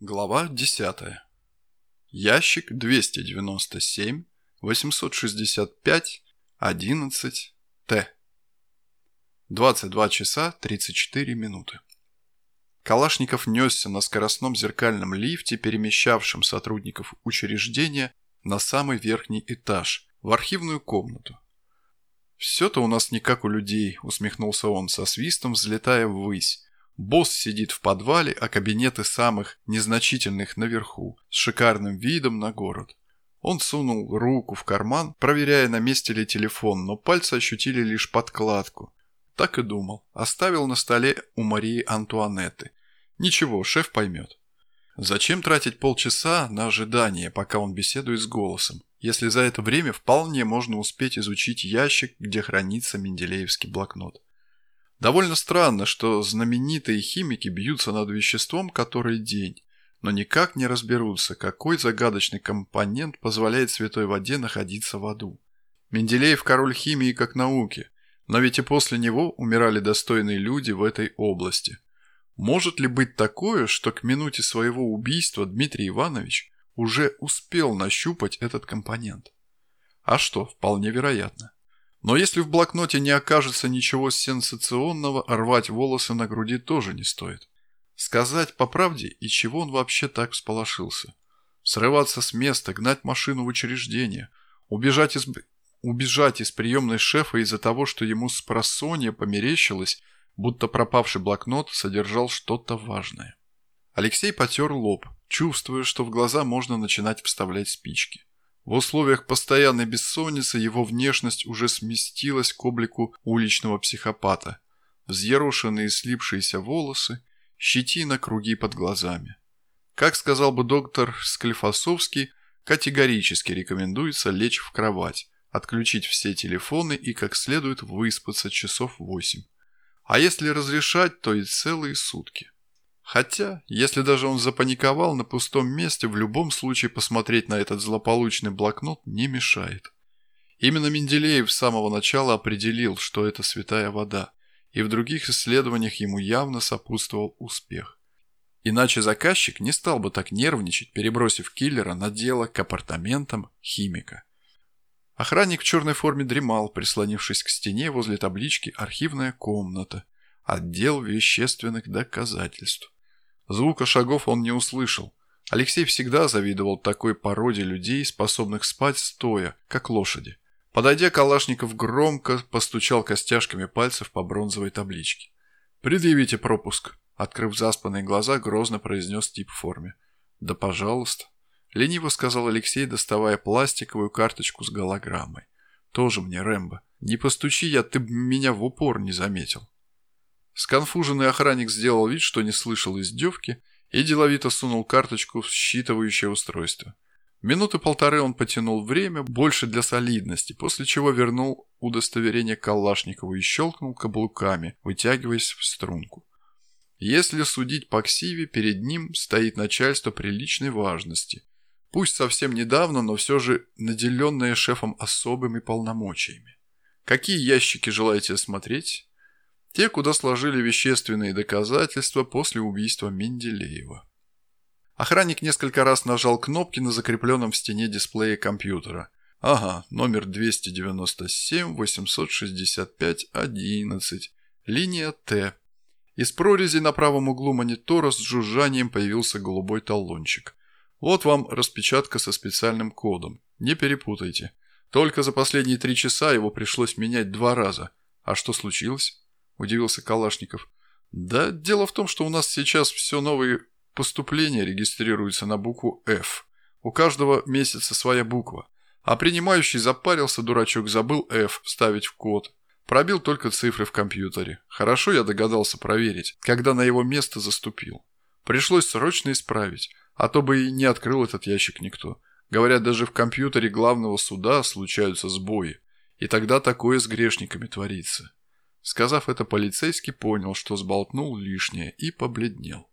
Глава 10. Ящик 297 865 11 Т. 22 часа 34 минуты. Калашников несся на скоростном зеркальном лифте, перемещавшем сотрудников учреждения на самый верхний этаж, в архивную комнату. «Все-то у нас не как у людей», — усмехнулся он со свистом, взлетая ввысь. Босс сидит в подвале, а кабинеты самых незначительных наверху, с шикарным видом на город. Он сунул руку в карман, проверяя, на месте ли телефон, но пальцы ощутили лишь подкладку. Так и думал. Оставил на столе у Марии Антуанетты. Ничего, шеф поймет. Зачем тратить полчаса на ожидание, пока он беседует с голосом, если за это время вполне можно успеть изучить ящик, где хранится менделеевский блокнот? Довольно странно, что знаменитые химики бьются над веществом который день, но никак не разберутся, какой загадочный компонент позволяет святой воде находиться в аду. Менделеев король химии как науки, но ведь и после него умирали достойные люди в этой области. Может ли быть такое, что к минуте своего убийства Дмитрий Иванович уже успел нащупать этот компонент? А что, вполне вероятно. Но если в блокноте не окажется ничего сенсационного, рвать волосы на груди тоже не стоит. Сказать по правде, и чего он вообще так всполошился? Срываться с места, гнать машину в учреждение, убежать из, убежать из приемной шефа из-за того, что ему с просонья померещилось, будто пропавший блокнот содержал что-то важное. Алексей потер лоб, чувствуя, что в глаза можно начинать вставлять спички. В условиях постоянной бессонницы его внешность уже сместилась к облику уличного психопата. Взъерошенные слипшиеся волосы, щетина, круги под глазами. Как сказал бы доктор Склифосовский, категорически рекомендуется лечь в кровать, отключить все телефоны и как следует выспаться часов восемь. А если разрешать, то и целые сутки. Хотя, если даже он запаниковал на пустом месте, в любом случае посмотреть на этот злополучный блокнот не мешает. Именно Менделеев с самого начала определил, что это святая вода, и в других исследованиях ему явно сопутствовал успех. Иначе заказчик не стал бы так нервничать, перебросив киллера на дело к апартаментам химика. Охранник в черной форме дремал, прислонившись к стене возле таблички «Архивная комната», отдел вещественных доказательств. Звука шагов он не услышал. Алексей всегда завидовал такой породе людей, способных спать стоя, как лошади. Подойдя, Калашников громко постучал костяшками пальцев по бронзовой табличке. «Предъявите пропуск», — открыв заспанные глаза, грозно произнес тип в форме. «Да пожалуйста», — лениво сказал Алексей, доставая пластиковую карточку с голограммой. «Тоже мне, Рэмбо. Не постучи я, ты б меня в упор не заметил». Сконфуженный охранник сделал вид, что не слышал издевки, и деловито сунул карточку в считывающее устройство. Минуты полторы он потянул время, больше для солидности, после чего вернул удостоверение Калашникову и щелкнул каблуками, вытягиваясь в струнку. Если судить по ксиве, перед ним стоит начальство приличной важности. Пусть совсем недавно, но все же наделенное шефом особыми полномочиями. Какие ящики желаете осмотреть? Те, куда сложили вещественные доказательства после убийства Менделеева. Охранник несколько раз нажал кнопки на закрепленном в стене дисплее компьютера. Ага, номер 297-865-11, линия Т. Из прорези на правом углу монитора с жужжанием появился голубой талончик. Вот вам распечатка со специальным кодом. Не перепутайте. Только за последние три часа его пришлось менять два раза. А что случилось? – удивился Калашников. «Да дело в том, что у нас сейчас все новые поступления регистрируются на букву «Ф». У каждого месяца своя буква. А принимающий запарился, дурачок, забыл «Ф» вставить в код. Пробил только цифры в компьютере. Хорошо я догадался проверить, когда на его место заступил. Пришлось срочно исправить, а то бы и не открыл этот ящик никто. Говорят, даже в компьютере главного суда случаются сбои. И тогда такое с грешниками творится. Сказав это, полицейский понял, что сболтнул лишнее и побледнел.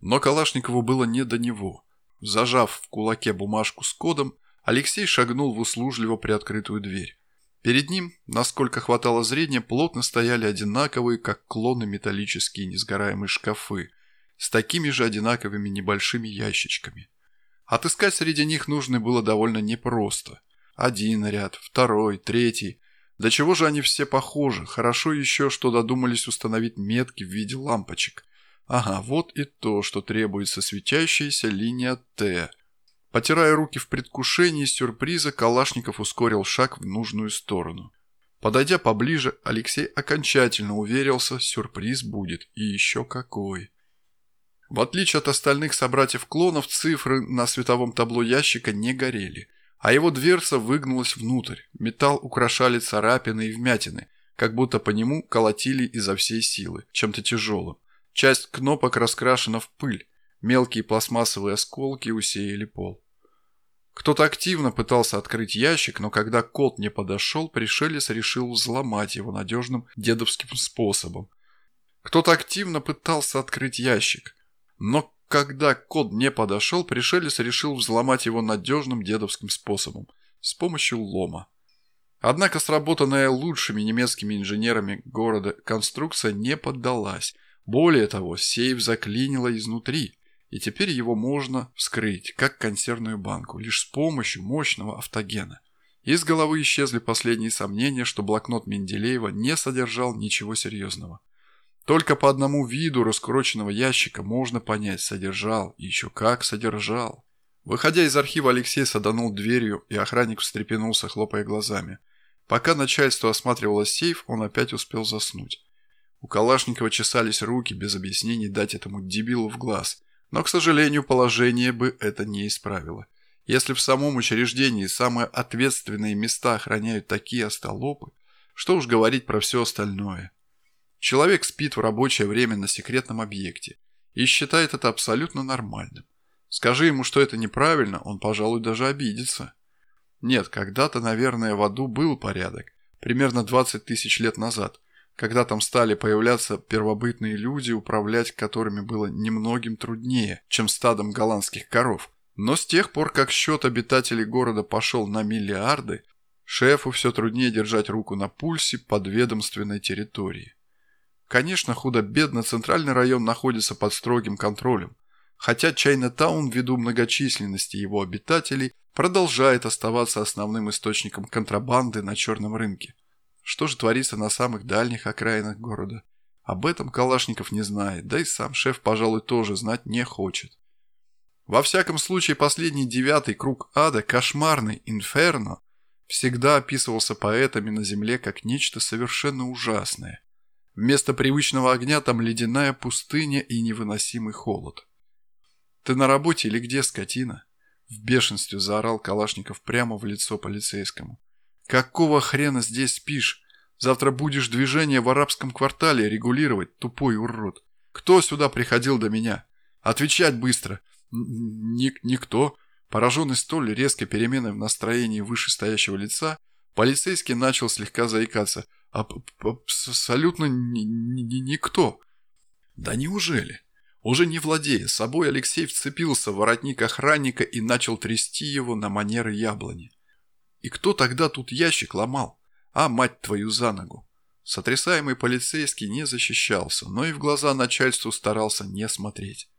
Но Калашникову было не до него. Зажав в кулаке бумажку с кодом, Алексей шагнул в услужливо приоткрытую дверь. Перед ним, насколько хватало зрения, плотно стояли одинаковые, как клоны металлические несгораемые шкафы, с такими же одинаковыми небольшими ящичками. Отыскать среди них нужно было довольно непросто. Один ряд, второй, третий. До чего же они все похожи? Хорошо еще, что додумались установить метки в виде лампочек. Ага, вот и то, что требуется светящаяся линия Т. Потирая руки в предвкушении сюрприза, Калашников ускорил шаг в нужную сторону. Подойдя поближе, Алексей окончательно уверился, сюрприз будет, и еще какой. В отличие от остальных собратьев-клонов, цифры на световом табло ящика не горели, а его дверца выгнулась внутрь, металл украшали царапины и вмятины, как будто по нему колотили изо всей силы, чем-то тяжелым. Часть кнопок раскрашена в пыль, мелкие пластмассовые осколки усеяли пол. Кто-то активно пытался открыть ящик, но когда кот не подошел, пришелец решил взломать его надежным дедовским способом. Кто-то активно пытался открыть ящик, но когда кот не подошел, пришелец решил взломать его надежным дедовским способом – с помощью лома. Однако сработанная лучшими немецкими инженерами города конструкция не поддалась. Более того, сейф заклинило изнутри – и теперь его можно вскрыть, как консервную банку, лишь с помощью мощного автогена. Из головы исчезли последние сомнения, что блокнот Менделеева не содержал ничего серьезного. Только по одному виду раскуроченного ящика можно понять, содержал, и еще как содержал. Выходя из архива, Алексей саданул дверью, и охранник встрепенулся, хлопая глазами. Пока начальство осматривало сейф, он опять успел заснуть. У Калашникова чесались руки, без объяснений дать этому дебилу в глаз – но, к сожалению, положение бы это не исправило. Если в самом учреждении самые ответственные места охраняют такие остолопы, что уж говорить про все остальное. Человек спит в рабочее время на секретном объекте и считает это абсолютно нормальным. Скажи ему, что это неправильно, он, пожалуй, даже обидится. Нет, когда-то, наверное, в аду был порядок, примерно 20 тысяч лет назад – когда там стали появляться первобытные люди, управлять которыми было немногим труднее, чем стадом голландских коров. Но с тех пор, как счет обитателей города пошел на миллиарды, шефу все труднее держать руку на пульсе подведомственной территории. Конечно, худо-бедно центральный район находится под строгим контролем, хотя Чайна-таун ввиду многочисленности его обитателей продолжает оставаться основным источником контрабанды на черном рынке. Что же творится на самых дальних окраинах города? Об этом Калашников не знает, да и сам шеф, пожалуй, тоже знать не хочет. Во всяком случае, последний девятый круг ада, кошмарный инферно, всегда описывался поэтами на земле как нечто совершенно ужасное. Вместо привычного огня там ледяная пустыня и невыносимый холод. «Ты на работе или где, скотина?» В бешенстве заорал Калашников прямо в лицо полицейскому. «Какого хрена здесь спишь? Завтра будешь движение в арабском квартале регулировать, тупой урод. Кто сюда приходил до меня? Отвечать быстро!» Ник «Никто». Пораженный столь резкой переменой в настроении вышестоящего лица, полицейский начал слегка заикаться. «Абсолютно никто». «Да неужели?» Уже не владея собой, Алексей вцепился в воротник охранника и начал трясти его на манеры яблони. И кто тогда тут ящик ломал? А, мать твою, за ногу! Сотрясаемый полицейский не защищался, но и в глаза начальству старался не смотреть.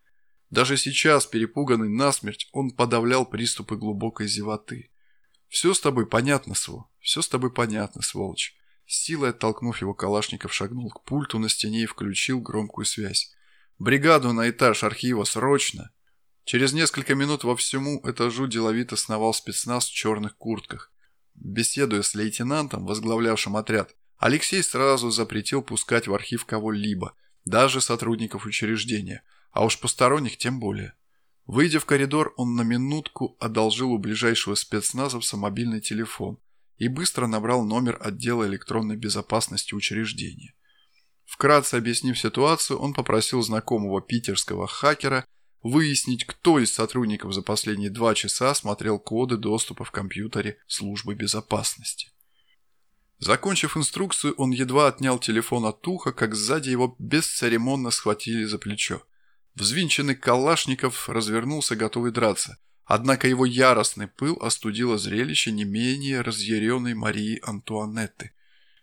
Даже сейчас, перепуганный насмерть, он подавлял приступы глубокой зевоты. «Все с тобой понятно, Сво, все с тобой понятно, сволочь». Силой оттолкнув его, Калашников шагнул к пульту на стене и включил громкую связь. «Бригаду на этаж архива, срочно!» Через несколько минут во всему этажу деловито сновал спецназ в черных куртках. Беседуя с лейтенантом, возглавлявшим отряд, Алексей сразу запретил пускать в архив кого-либо, даже сотрудников учреждения, а уж посторонних тем более. Выйдя в коридор, он на минутку одолжил у ближайшего спецназовца мобильный телефон и быстро набрал номер отдела электронной безопасности учреждения. Вкратце объяснив ситуацию, он попросил знакомого питерского хакера – выяснить, кто из сотрудников за последние два часа смотрел коды доступа в компьютере службы безопасности. Закончив инструкцию, он едва отнял телефон от уха, как сзади его бесцеремонно схватили за плечо. Взвинченный Калашников развернулся, готовый драться. Однако его яростный пыл остудило зрелище не менее разъяренной Марии Антуанетты.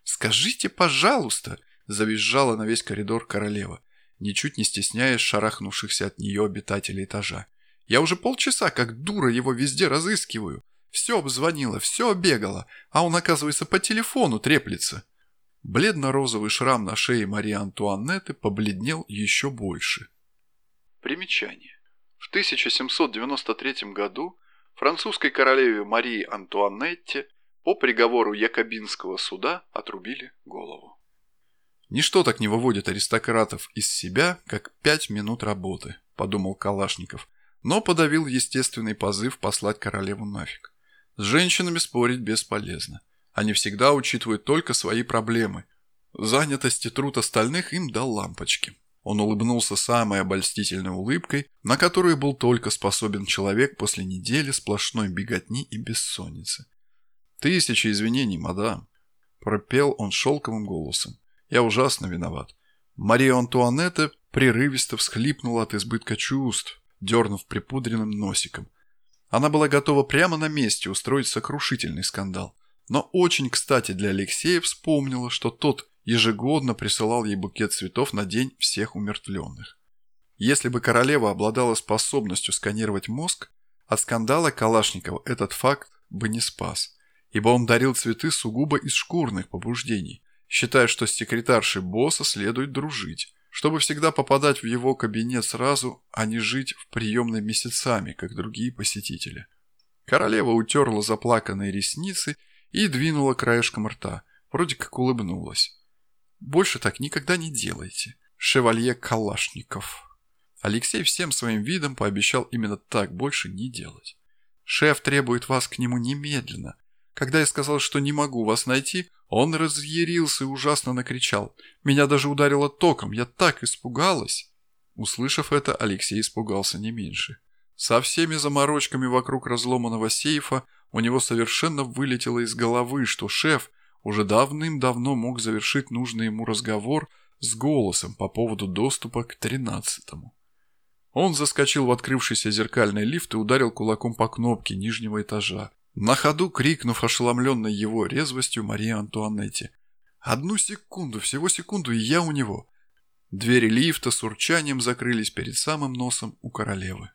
«Скажите, пожалуйста!» – завизжала на весь коридор королева. ничуть не стесняясь шарахнувшихся от нее обитателей этажа. «Я уже полчаса, как дура, его везде разыскиваю. Все обзвонила, все обегала, а он, оказывается, по телефону треплется». Бледно-розовый шрам на шее Марии Антуанетты побледнел еще больше. Примечание. В 1793 году французской королеве Марии Антуанетте по приговору Якобинского суда отрубили голову. «Ничто так не выводит аристократов из себя, как пять минут работы», – подумал Калашников, но подавил естественный позыв послать королеву нафиг. С женщинами спорить бесполезно. Они всегда учитывают только свои проблемы. Занятость и труд остальных им дал лампочки. Он улыбнулся самой обольстительной улыбкой, на которую был только способен человек после недели сплошной беготни и бессонницы. «Тысячи извинений, мадам», – пропел он шелковым голосом. «Я ужасно виноват». Мария Антуанетта прерывисто всхлипнула от избытка чувств, дернув припудренным носиком. Она была готова прямо на месте устроить сокрушительный скандал. Но очень кстати для Алексея вспомнила, что тот ежегодно присылал ей букет цветов на день всех умертвленных. Если бы королева обладала способностью сканировать мозг, от скандала Калашникова этот факт бы не спас, ибо он дарил цветы сугубо из шкурных побуждений, считая, что с секретаршей босса следует дружить, чтобы всегда попадать в его кабинет сразу, а не жить в приемной месяцами, как другие посетители. Королева утерла заплаканные ресницы и двинула краешком рта, вроде как улыбнулась. Больше так никогда не делайте. Шевалье Калашников. Алексей всем своим видом пообещал именно так больше не делать. Шеф требует вас к нему немедленно. Когда я сказал, что не могу вас найти, он разъярился и ужасно накричал. Меня даже ударило током, я так испугалась. Услышав это, Алексей испугался не меньше. Со всеми заморочками вокруг разломанного сейфа у него совершенно вылетело из головы, что шеф уже давным-давно мог завершить нужный ему разговор с голосом по поводу доступа к тринадцатому. Он заскочил в открывшийся зеркальный лифт и ударил кулаком по кнопке нижнего этажа, на ходу крикнув ошеломленной его резвостью Марии Антуанетте. «Одну секунду, всего секунду, и я у него!» Двери лифта с урчанием закрылись перед самым носом у королевы.